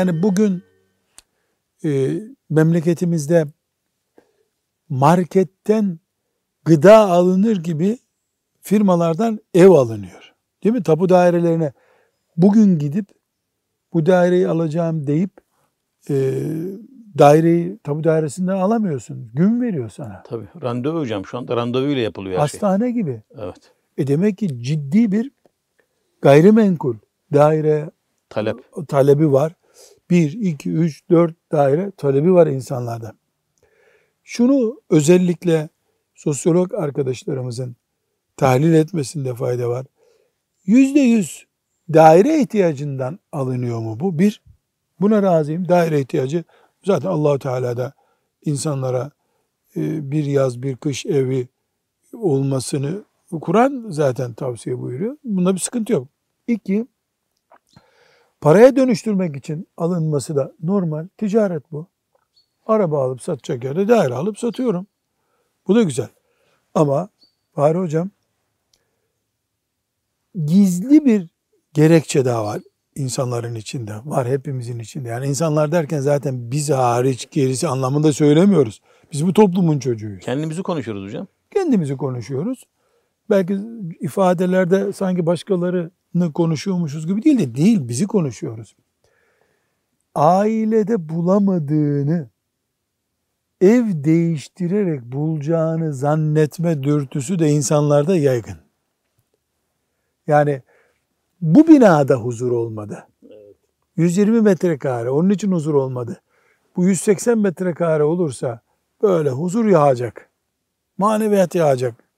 Yani bugün e, memleketimizde marketten gıda alınır gibi firmalardan ev alınıyor. Değil mi? Tapu dairelerine bugün gidip bu daireyi alacağım deyip e, daireyi tapu dairesinden alamıyorsun. Gün veriyor sana. Tabii. Randevu hocam. Şu anda randevuyla yapılıyor her şey. Hastane gibi. Evet. E demek ki ciddi bir gayrimenkul daire Talep. talebi var. 1, 2, 3, 4 daire talebi var insanlarda. Şunu özellikle sosyolog arkadaşlarımızın tahlil etmesinde fayda var. Yüzde yüz daire ihtiyacından alınıyor mu bu? Bir, buna razıyım. Daire ihtiyacı zaten Allahu Teala da insanlara e, bir yaz bir kış evi olmasını Kur'an zaten tavsiye buyuruyor. Bunda bir sıkıntı yok. İki, paraya dönüştürmek için alınması da normal. Ticaret bu. Araba alıp satacak yerde daire alıp satıyorum. Bu da güzel. Ama Fahri Hocam gizli bir gerekçe daha var insanların içinde. Var hepimizin içinde. Yani insanlar derken zaten biz hariç gerisi anlamında söylemiyoruz. Biz bu toplumun çocuğuyuz. Kendimizi konuşuyoruz hocam. Kendimizi konuşuyoruz. Belki ifadelerde sanki başkalarını konuşuyormuşuz gibi değil de değil bizi konuşuyoruz. Ailede bulamadığını ev değiştirerek bulacağını zannetme dürtüsü de insanlarda yaygın. Yani bu binada huzur olmadı. 120 metrekare onun için huzur olmadı. Bu 180 metrekare olursa böyle huzur yağacak. Maneviyat yağacak.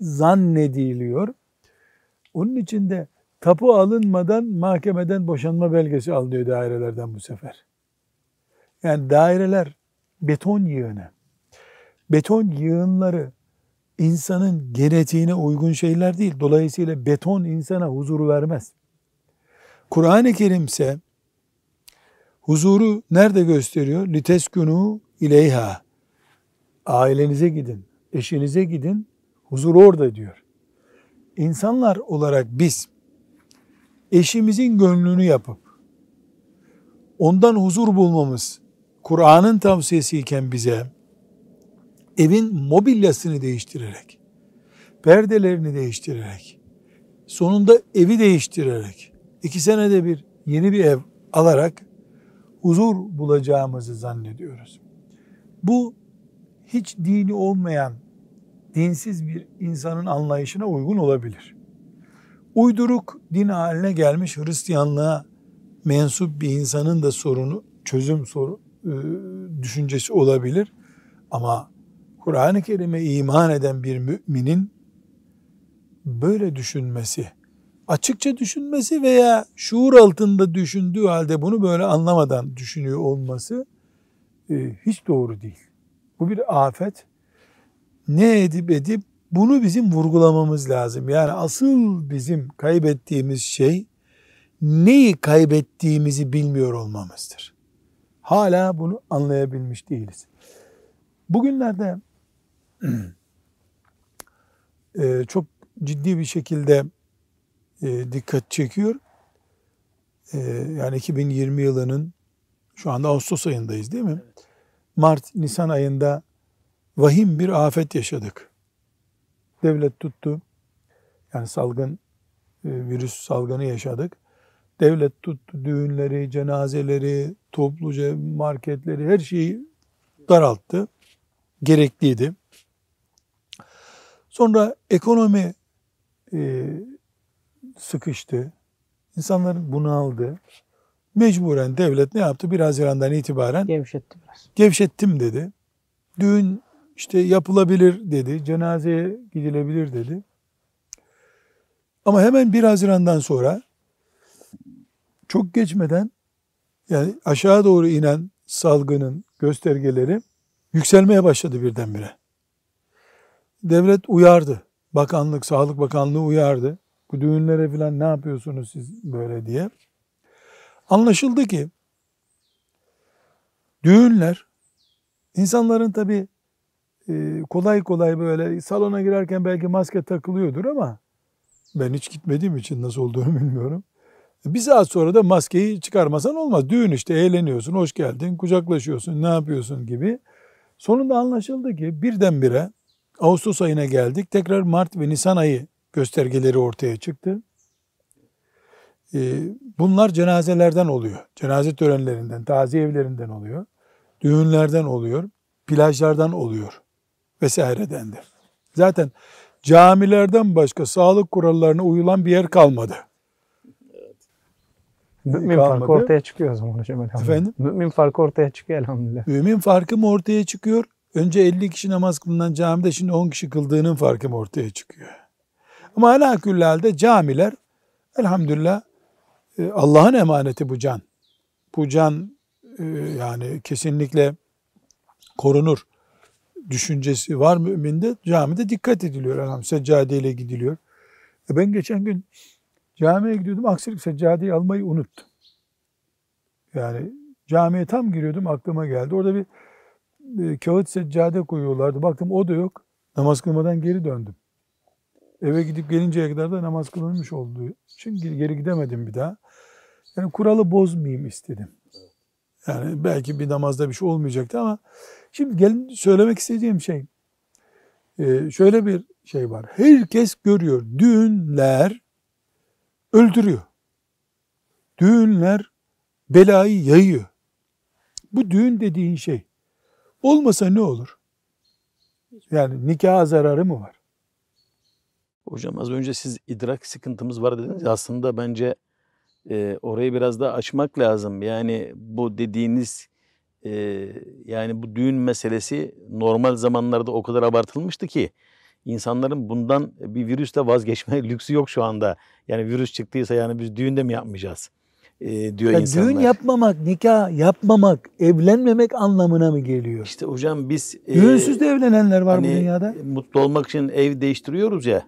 Zannediliyor. Onun için de tapu alınmadan mahkemeden boşanma belgesi alınıyor dairelerden bu sefer. Yani daireler beton yığını. Beton yığınları insanın genetiğine uygun şeyler değil. Dolayısıyla beton insana huzuru vermez. Kur'an-ı Kerim ise huzuru nerede gösteriyor? Liteskunu ileyha. Ailenize gidin, eşinize gidin, huzur orada diyor. İnsanlar olarak biz eşimizin gönlünü yapıp ondan huzur bulmamız Kur'an'ın tavsiyesiyken bize evin mobilyasını değiştirerek, perdelerini değiştirerek, sonunda evi değiştirerek, iki senede bir yeni bir ev alarak huzur bulacağımızı zannediyoruz. Bu hiç dini olmayan, dinsiz bir insanın anlayışına uygun olabilir. Uyduruk din haline gelmiş Hristiyanlığa mensup bir insanın da sorunu, çözüm soru, e, düşüncesi olabilir. Ama Kur'an-ı Kerim'e iman eden bir müminin böyle düşünmesi, açıkça düşünmesi veya şuur altında düşündüğü halde bunu böyle anlamadan düşünüyor olması e, hiç doğru değil. Bu bir afet. Ne edip edip bunu bizim vurgulamamız lazım. Yani asıl bizim kaybettiğimiz şey neyi kaybettiğimizi bilmiyor olmamızdır. Hala bunu anlayabilmiş değiliz. Bugünlerde e, çok ciddi bir şekilde e, dikkat çekiyor. E, yani 2020 yılının şu anda Ağustos ayındayız değil mi? Mart, Nisan ayında vahim bir afet yaşadık. Devlet tuttu. Yani salgın, virüs salgını yaşadık. Devlet tuttu düğünleri, cenazeleri, topluca marketleri her şeyi daralttı. Gerekliydi. Sonra ekonomi e, sıkıştı. İnsanlar bunaldı. Mecburen devlet ne yaptı? Bir Haziran'dan itibaren Gevşetti biraz. gevşettim dedi. Düğün işte yapılabilir dedi. Cenazeye gidilebilir dedi. Ama hemen bir Haziran'dan sonra çok geçmeden yani aşağı doğru inen salgının göstergeleri yükselmeye başladı birdenbire. Devlet uyardı. Bakanlık, Sağlık Bakanlığı uyardı. Bu düğünlere falan ne yapıyorsunuz siz böyle diye. Anlaşıldı ki düğünler insanların tabi kolay kolay böyle salona girerken belki maske takılıyordur ama ben hiç gitmediğim için nasıl olduğunu bilmiyorum. Bir saat sonra da maskeyi çıkarmasan olmaz. Düğün işte eğleniyorsun, hoş geldin, kucaklaşıyorsun, ne yapıyorsun gibi. Sonunda anlaşıldı ki birdenbire Ağustos ayına geldik. Tekrar Mart ve Nisan ayı göstergeleri ortaya çıktı. Bunlar cenazelerden oluyor. Cenaze törenlerinden, taziye evlerinden oluyor. Düğünlerden oluyor. Plajlardan oluyor. Vesairedendir. Zaten camilerden başka sağlık kurallarına uyulan bir yer kalmadı. Mümin kalmadı. farkı ortaya çıkıyor o zaman hocam elhamdülillah. Efendim? Mümin farkı ortaya çıkıyor elhamdülillah. Mümin farkı mı ortaya çıkıyor? Önce 50 kişi namaz kılınan camide şimdi 10 kişi kıldığının farkı mı ortaya çıkıyor? Ama ala halde camiler elhamdülillah e, Allah'ın emaneti bu can. Bu can e, yani kesinlikle korunur düşüncesi var müminde. Camide dikkat ediliyor. Elhamdülillah seccadeyle gidiliyor. E ben geçen gün camiye gidiyordum. Aksilik seccadeyi almayı unuttum. Yani camiye tam giriyordum aklıma geldi. Orada bir e, kağıt seccade koyuyorlardı. Baktım o da yok. Namaz kılmadan geri döndüm. Eve gidip gelinceye kadar da namaz kılınmış olduğu için geri gidemedim bir daha. Yani kuralı bozmayayım istedim. Yani belki bir namazda bir şey olmayacaktı ama şimdi gelin söylemek istediğim şey e, şöyle bir şey var. Herkes görüyor. Düğünler öldürüyor. Düğünler belayı yayıyor. Bu düğün dediğin şey olmasa ne olur? Yani nikah zararı mı var? Hocam az önce siz idrak sıkıntımız var dediniz. Aslında bence e, orayı biraz daha açmak lazım. Yani bu dediğiniz e, yani bu düğün meselesi normal zamanlarda o kadar abartılmıştı ki insanların bundan bir virüste vazgeçme lüksü yok şu anda. Yani virüs çıktıysa yani biz düğünde mi yapmayacağız? E, diyor yani insanlar. Düğün yapmamak, nikah yapmamak, evlenmemek anlamına mı geliyor? İşte hocam biz... Düğünsüz e, de evlenenler var hani, bu dünyada. Mutlu olmak için ev değiştiriyoruz ya.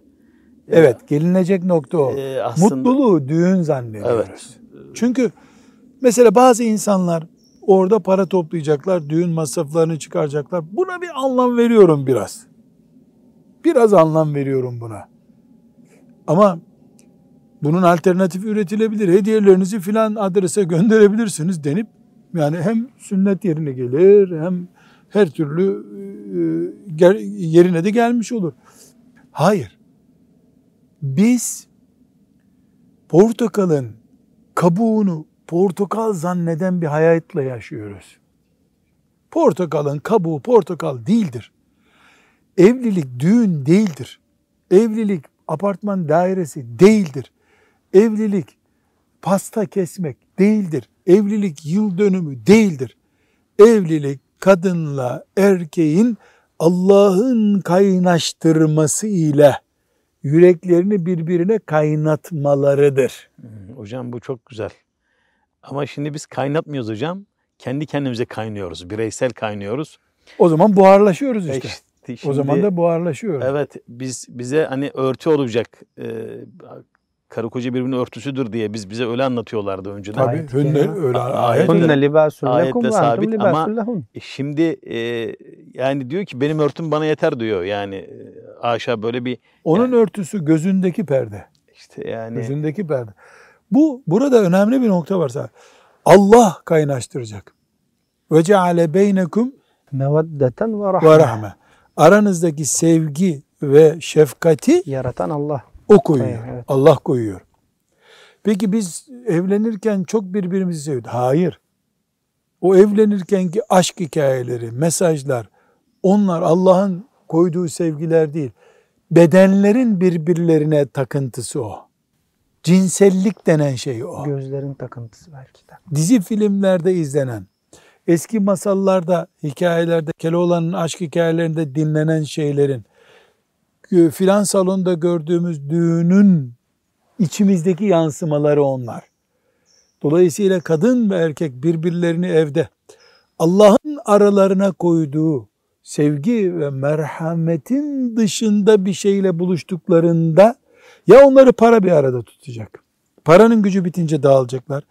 Evet, gelinecek nokta o. Ee, aslında, Mutluluğu düğün zannediyoruz. Evet. Çünkü mesela bazı insanlar orada para toplayacaklar, düğün masraflarını çıkaracaklar. Buna bir anlam veriyorum biraz. Biraz anlam veriyorum buna. Ama bunun alternatifi üretilebilir. Hediyelerinizi filan adrese gönderebilirsiniz denip yani hem sünnet yerine gelir hem her türlü e, yerine de gelmiş olur. Hayır. Biz portakalın kabuğunu portakal zanneden bir hayatla yaşıyoruz. Portakalın kabuğu portakal değildir. Evlilik düğün değildir. Evlilik apartman dairesi değildir. Evlilik pasta kesmek değildir. Evlilik yıl dönümü değildir. Evlilik kadınla erkeğin Allah'ın kaynaştırması ile yüreklerini birbirine kaynatmalarıdır. Hmm, hocam bu çok güzel. Ama şimdi biz kaynatmıyoruz hocam. Kendi kendimize kaynıyoruz. Bireysel kaynıyoruz. O zaman buharlaşıyoruz işte. işte şimdi, o zaman da buharlaşıyoruz. Evet biz bize hani örtü olacak. E, karı koca birbirinin örtüsüdür diye biz bize öyle anlatıyorlardı önceden. Tabii hünne öyle ayet. Hünne lekum sabit ama şimdi e, yani diyor ki benim örtüm bana yeter diyor yani e, aşağı böyle bir. Onun yani, örtüsü gözündeki perde. İşte yani. Gözündeki perde. Bu burada önemli bir nokta var. Allah kaynaştıracak. Ve ceale beynekum meveddeten ve rahme. Aranızdaki sevgi ve şefkati yaratan Allah. O koyuyor. Evet. Allah koyuyor. Peki biz evlenirken çok birbirimizi sevdik. Hayır. O evlenirkenki aşk hikayeleri, mesajlar, onlar Allah'ın koyduğu sevgiler değil. Bedenlerin birbirlerine takıntısı o. Cinsellik denen şey o. Gözlerin takıntısı belki de. Dizi filmlerde izlenen, eski masallarda, hikayelerde, Keloğlan'ın aşk hikayelerinde dinlenen şeylerin filan salonda gördüğümüz düğünün içimizdeki yansımaları onlar. Dolayısıyla kadın ve erkek birbirlerini evde Allah'ın aralarına koyduğu sevgi ve merhametin dışında bir şeyle buluştuklarında ya onları para bir arada tutacak. Paranın gücü bitince dağılacaklar.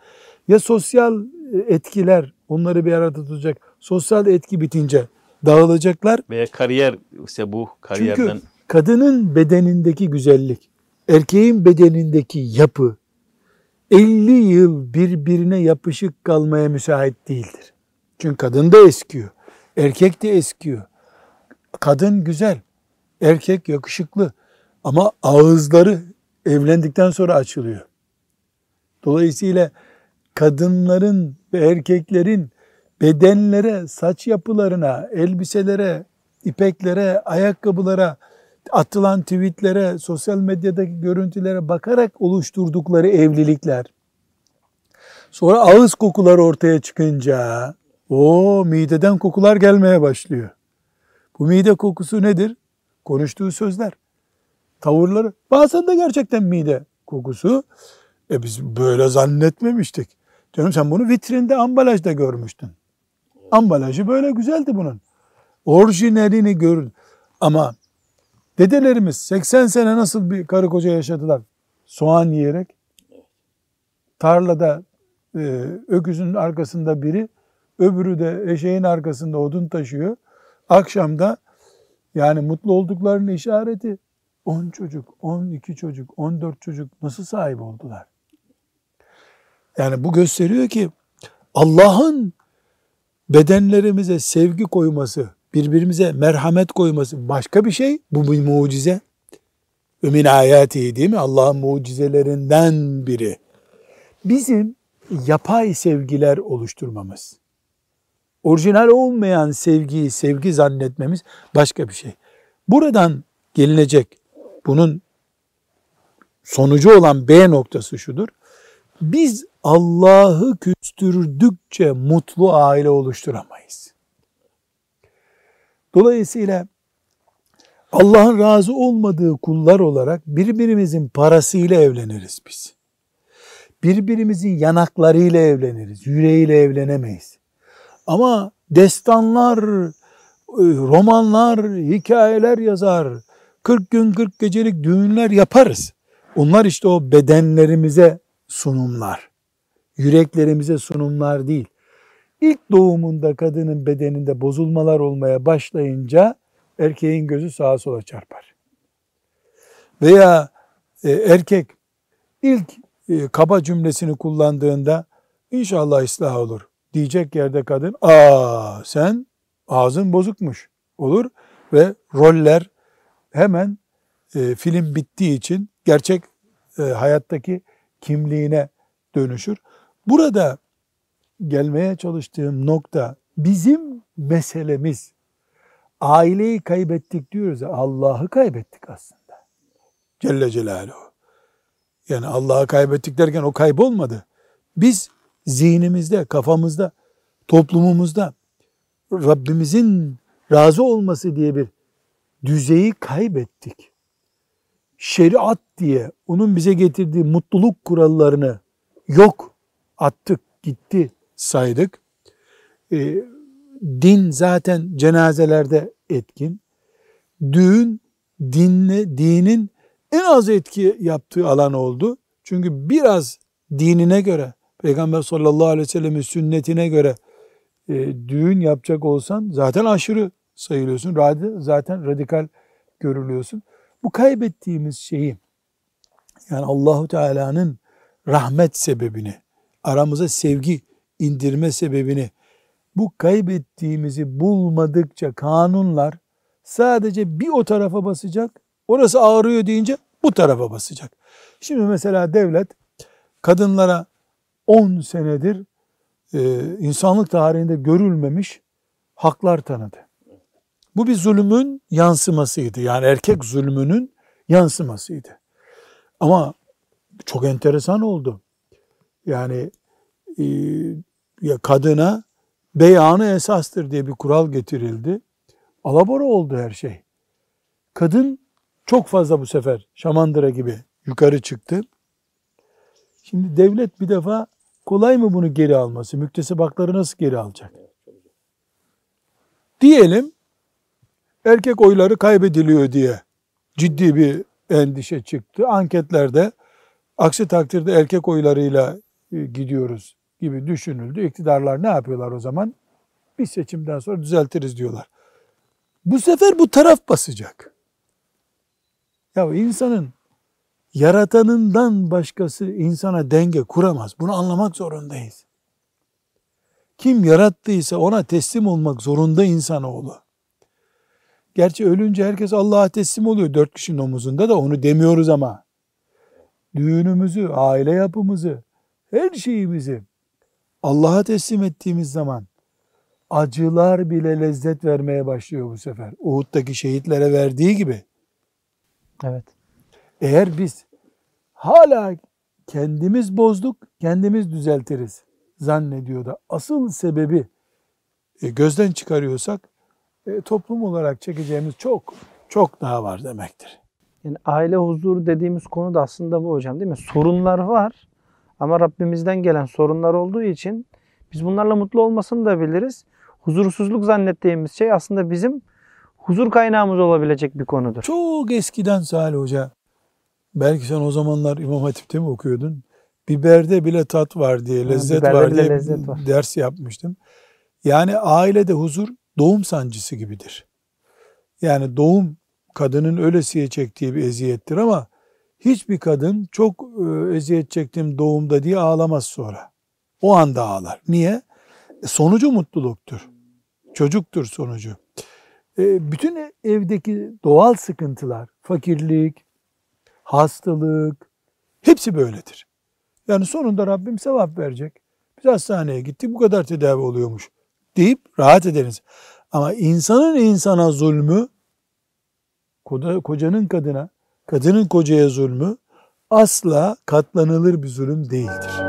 Ya sosyal etkiler onları bir arada tutacak. Sosyal etki bitince dağılacaklar. Veya kariyer ise bu kariyerden. Çünkü kadının bedenindeki güzellik, erkeğin bedenindeki yapı 50 yıl birbirine yapışık kalmaya müsait değildir. Çünkü kadın da eskiyor. Erkek de eskiyor. Kadın güzel. Erkek yakışıklı. Ama ağızları evlendikten sonra açılıyor. Dolayısıyla kadınların ve erkeklerin bedenlere, saç yapılarına, elbiselere, ipeklere, ayakkabılara, atılan tweetlere, sosyal medyadaki görüntülere bakarak oluşturdukları evlilikler. Sonra ağız kokular ortaya çıkınca o mideden kokular gelmeye başlıyor. Bu mide kokusu nedir? Konuştuğu sözler, tavırları. Bazen de gerçekten mide kokusu. E biz böyle zannetmemiştik. Canım sen bunu vitrinde, ambalajda görmüştün. Ambalajı böyle güzeldi bunun. Orijinalini görün. Ama dedelerimiz 80 sene nasıl bir karı koca yaşadılar? Soğan yiyerek. Tarlada e, öküzün arkasında biri, öbürü de eşeğin arkasında odun taşıyor. Akşamda yani mutlu olduklarının işareti 10 çocuk, 12 çocuk, 14 çocuk nasıl sahip oldular? Yani bu gösteriyor ki Allah'ın bedenlerimize sevgi koyması, birbirimize merhamet koyması başka bir şey. Bu bir mucize. Ve min ayati değil mi? Allah'ın mucizelerinden biri. Bizim yapay sevgiler oluşturmamız. Orijinal olmayan sevgiyi sevgi zannetmemiz başka bir şey. Buradan gelinecek bunun sonucu olan B noktası şudur. Biz Allah'ı küstürdükçe mutlu aile oluşturamayız. Dolayısıyla Allah'ın razı olmadığı kullar olarak birbirimizin parasıyla evleniriz biz. Birbirimizin yanaklarıyla evleniriz, yüreğiyle evlenemeyiz. Ama destanlar, romanlar, hikayeler yazar, 40 gün 40 gecelik düğünler yaparız. Onlar işte o bedenlerimize sunumlar. Yüreklerimize sunumlar değil. İlk doğumunda kadının bedeninde bozulmalar olmaya başlayınca erkeğin gözü sağa sola çarpar. Veya e, erkek ilk e, kaba cümlesini kullandığında inşallah ıslah olur diyecek yerde kadın aa sen ağzın bozukmuş olur ve roller hemen e, film bittiği için gerçek e, hayattaki kimliğine dönüşür. Burada gelmeye çalıştığım nokta bizim meselemiz aileyi kaybettik diyoruz ya Allah'ı kaybettik aslında. Celle Celaluhu. Yani Allah'ı kaybettik derken o kaybolmadı. Biz zihnimizde, kafamızda, toplumumuzda Rabbimizin razı olması diye bir düzeyi kaybettik. Şeriat diye onun bize getirdiği mutluluk kurallarını yok attık, gitti saydık. E, din zaten cenazelerde etkin. Düğün dinle, dinin en az etki yaptığı alan oldu. Çünkü biraz dinine göre, Peygamber sallallahu aleyhi ve sellemin sünnetine göre e, düğün yapacak olsan zaten aşırı sayılıyorsun. Zaten radikal görülüyorsun. Bu kaybettiğimiz şeyi yani Allahu Teala'nın rahmet sebebini, aramıza sevgi indirme sebebini bu kaybettiğimizi bulmadıkça kanunlar sadece bir o tarafa basacak. Orası ağrıyor deyince bu tarafa basacak. Şimdi mesela devlet kadınlara 10 senedir e, insanlık tarihinde görülmemiş haklar tanıdı. Bu bir zulmün yansımasıydı. Yani erkek zulmünün yansımasıydı. Ama çok enteresan oldu. Yani e, ya kadına beyanı esastır diye bir kural getirildi. Alabora oldu her şey. Kadın çok fazla bu sefer şamandıra gibi yukarı çıktı. Şimdi devlet bir defa kolay mı bunu geri alması? Müktesebakları nasıl geri alacak? Diyelim erkek oyları kaybediliyor diye ciddi bir endişe çıktı. Anketlerde aksi takdirde erkek oylarıyla e, gidiyoruz gibi düşünüldü. İktidarlar ne yapıyorlar o zaman? Bir seçimden sonra düzeltiriz diyorlar. Bu sefer bu taraf basacak. Ya insanın yaratanından başkası insana denge kuramaz. Bunu anlamak zorundayız. Kim yarattıysa ona teslim olmak zorunda insanoğlu. Gerçi ölünce herkes Allah'a teslim oluyor dört kişinin omuzunda da onu demiyoruz ama. Düğünümüzü, aile yapımızı, her şeyimizi Allah'a teslim ettiğimiz zaman acılar bile lezzet vermeye başlıyor bu sefer. Uhud'daki şehitlere verdiği gibi. Evet. Eğer biz hala kendimiz bozduk, kendimiz düzeltiriz zannediyor da asıl sebebi e, gözden çıkarıyorsak e, toplum olarak çekeceğimiz çok çok daha var demektir. Yani aile huzuru dediğimiz konu da aslında bu hocam değil mi? Sorunlar var ama Rabbimizden gelen sorunlar olduğu için biz bunlarla mutlu olmasını da biliriz. Huzursuzluk zannettiğimiz şey aslında bizim huzur kaynağımız olabilecek bir konudur. Çok eskiden Salih Hoca, belki sen o zamanlar İmam Hatip'te mi okuyordun? Biberde bile tat var diye, lezzet ha, var diye lezzet var. ders yapmıştım. Yani ailede huzur doğum sancısı gibidir. Yani doğum kadının ölesiye çektiği bir eziyettir ama hiçbir kadın çok e, eziyet çektim doğumda diye ağlamaz sonra. O anda ağlar. Niye? E, sonucu mutluluktur. Çocuktur sonucu. E, bütün evdeki doğal sıkıntılar, fakirlik, hastalık hepsi böyledir. Yani sonunda Rabbim sevap verecek. Biz hastaneye gittik bu kadar tedavi oluyormuş deyip rahat ederiz. Ama insanın insana zulmü, kocanın kadına, kadının kocaya zulmü asla katlanılır bir zulüm değildir.